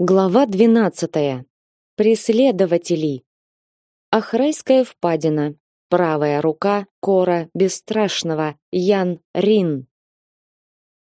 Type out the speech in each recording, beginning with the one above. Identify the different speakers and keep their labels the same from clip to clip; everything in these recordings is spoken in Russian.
Speaker 1: Глава 12. Преследователи. Ахрайская впадина. Правая рука Кора Бесстрашного. Ян Рин.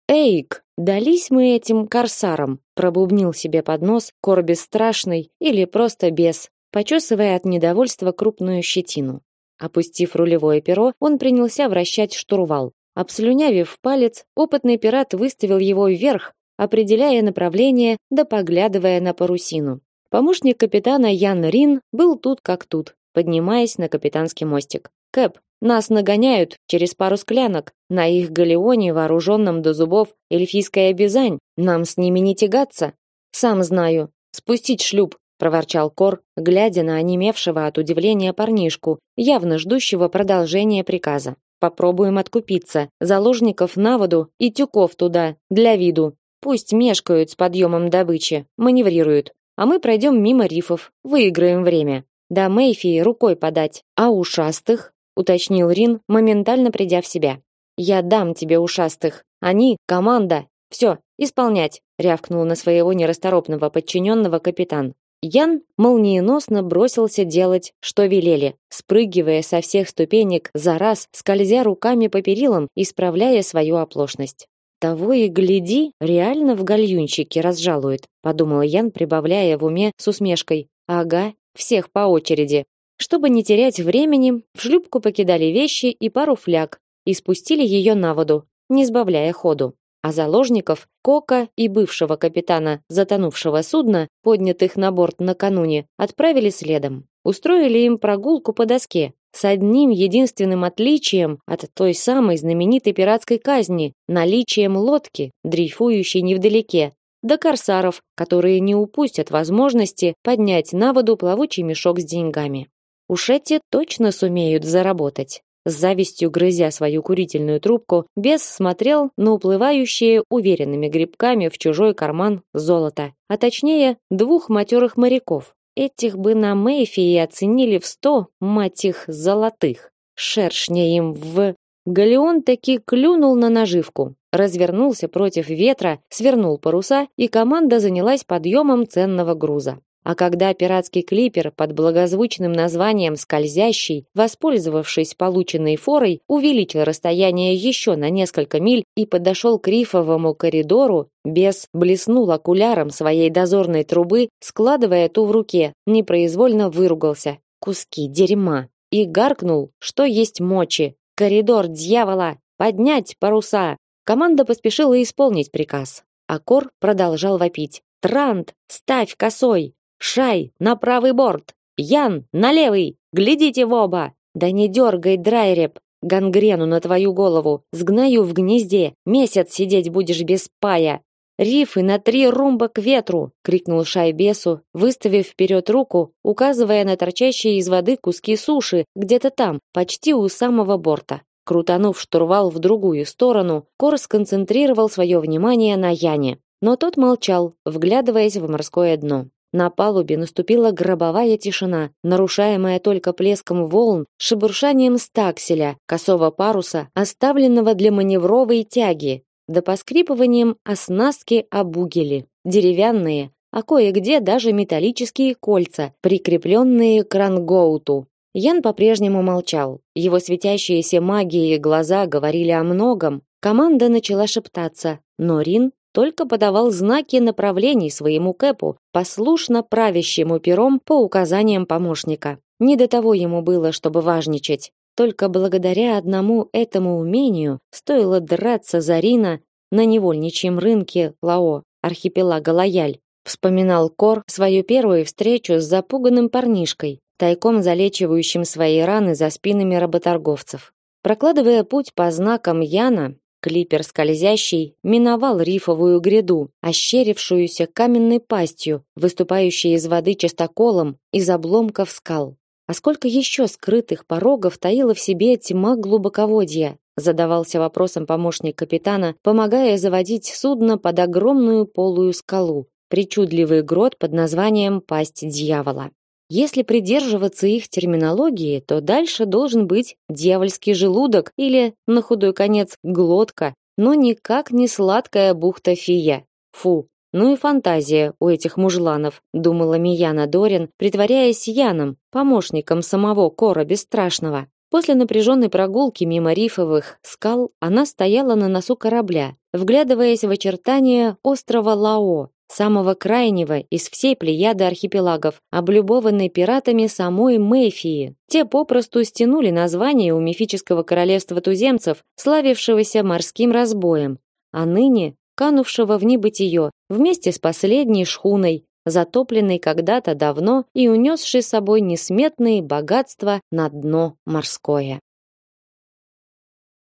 Speaker 1: Эйк, дались мы этим корсарам, пробубнил себе под нос Кор Бесстрашный или просто бес, почесывая от недовольства крупную щетину. Опустив рулевое перо, он принялся вращать штурвал. Обслюнявив палец, опытный пират выставил его вверх, определяя направление да поглядывая на парусину. Помощник капитана Ян Рин был тут как тут, поднимаясь на капитанский мостик. Кэп, нас нагоняют через пару склянок. На их галеоне, вооруженном до зубов, эльфийская бизань. Нам с ними не тягаться. Сам знаю. Спустить шлюп, проворчал Кор, глядя на онемевшего от удивления парнишку, явно ждущего продолжения приказа. Попробуем откупиться. Заложников на воду и тюков туда, для виду. Пусть мешкают с подъемом добычи, маневрируют, а мы пройдем мимо рифов, выиграем время. Да Мэйфи рукой подать, а ушастых, уточнил Рин, моментально придя в себя. Я дам тебе ушастых. Они команда. Все, исполнять, рявкнул на своего нерасторопного подчиненного капитан. Ян молниеносно бросился делать, что велели, спрыгивая со всех ступенек за раз, скользя руками по перилам, исправляя свою оплошность. Того и гляди, реально в гальюнчике разжалует, подумал Ян, прибавляя в уме с усмешкой. Ага, всех по очереди. Чтобы не терять времени, в шлюпку покидали вещи и пару фляг и спустили ее на воду, не сбавляя ходу. А заложников, Кока и бывшего капитана затонувшего судна, поднятых на борт накануне, отправили следом. Устроили им прогулку по доске, с одним единственным отличием от той самой знаменитой пиратской казни наличием лодки, дрейфующей невдалеке, до корсаров, которые не упустят возможности поднять на воду плавучий мешок с деньгами. Уж эти точно сумеют заработать. С завистью грызя свою курительную трубку, бес смотрел на уплывающие уверенными грибками в чужой карман золото, а точнее двух матерых моряков, Этих бы на Мэйфии оценили в сто, мать их, золотых. Шершня им в... Галеон таки клюнул на наживку, развернулся против ветра, свернул паруса, и команда занялась подъемом ценного груза. А когда пиратский клипер под благозвучным названием «Скользящий», воспользовавшись полученной форой, увеличил расстояние еще на несколько миль и подошел к рифовому коридору, бес блеснул окуляром своей дозорной трубы, складывая ту в руке, непроизвольно выругался. Куски дерьма. И гаркнул, что есть мочи. «Коридор дьявола! Поднять паруса!» Команда поспешила исполнить приказ. А Кор продолжал вопить. «Трант, ставь косой! Шай, на правый борт! Ян, на левый! Глядите в оба! Да не дергай, драйреп! Гангрену на твою голову! Сгною в гнезде! Месяц сидеть будешь без пая! Рифы на три румба к ветру, крикнул Шай бесу, выставив вперед руку, указывая на торчащие из воды куски суши, где-то там, почти у самого борта. Крутанув штурвал в другую сторону, Кор сконцентрировал свое внимание на Яне, но тот молчал, вглядываясь в морское дно. На палубе наступила гробовая тишина, нарушаемая только плеском волн, шебуршанием стакселя, косого паруса, оставленного для маневровой тяги, да поскрипыванием оснастки обугели, деревянные, а кое-где даже металлические кольца, прикрепленные к рангоуту. Ян по-прежнему молчал. Его светящиеся магией глаза говорили о многом. Команда начала шептаться, но Рин только подавал знаки направлений своему кэпу, послушно правящему пером по указаниям помощника. Не до того ему было, чтобы важничать. Только благодаря одному этому умению стоило драться за Рина на невольничьем рынке Лао, архипелага Лояль. Вспоминал Кор свою первую встречу с запуганным парнишкой, тайком залечивающим свои раны за спинами работорговцев. Прокладывая путь по знакам Яна, Клипер скользящий миновал рифовую гряду, ощерившуюся каменной пастью, выступающей из воды частоколом из обломков скал. А сколько еще скрытых порогов таила в себе тьма глубоководья? Задавался вопросом помощник капитана, помогая заводить судно под огромную полую скалу, причудливый грот под названием Пасть дьявола. Если придерживаться их терминологии, то дальше должен быть дьявольский желудок или, на худой конец, глотка, но никак не сладкая бухта фия. Фу, Ну и фантазия у этих мужланов, думала Мияна Дорин, притворяясь Яном, помощником самого Кора Бесстрашного. После напряженной прогулки мимо рифовых скал она стояла на носу корабля, вглядываясь в очертания острова Лао, самого крайнего из всей плеяды архипелагов, облюбованной пиратами самой Мэйфии. Те попросту стянули название у мифического королевства туземцев, славившегося морским разбоем, а ныне канувшего в небытие вместе с последней шхуной, затопленной когда-то давно и унесшей с собой несметные богатства на дно морское.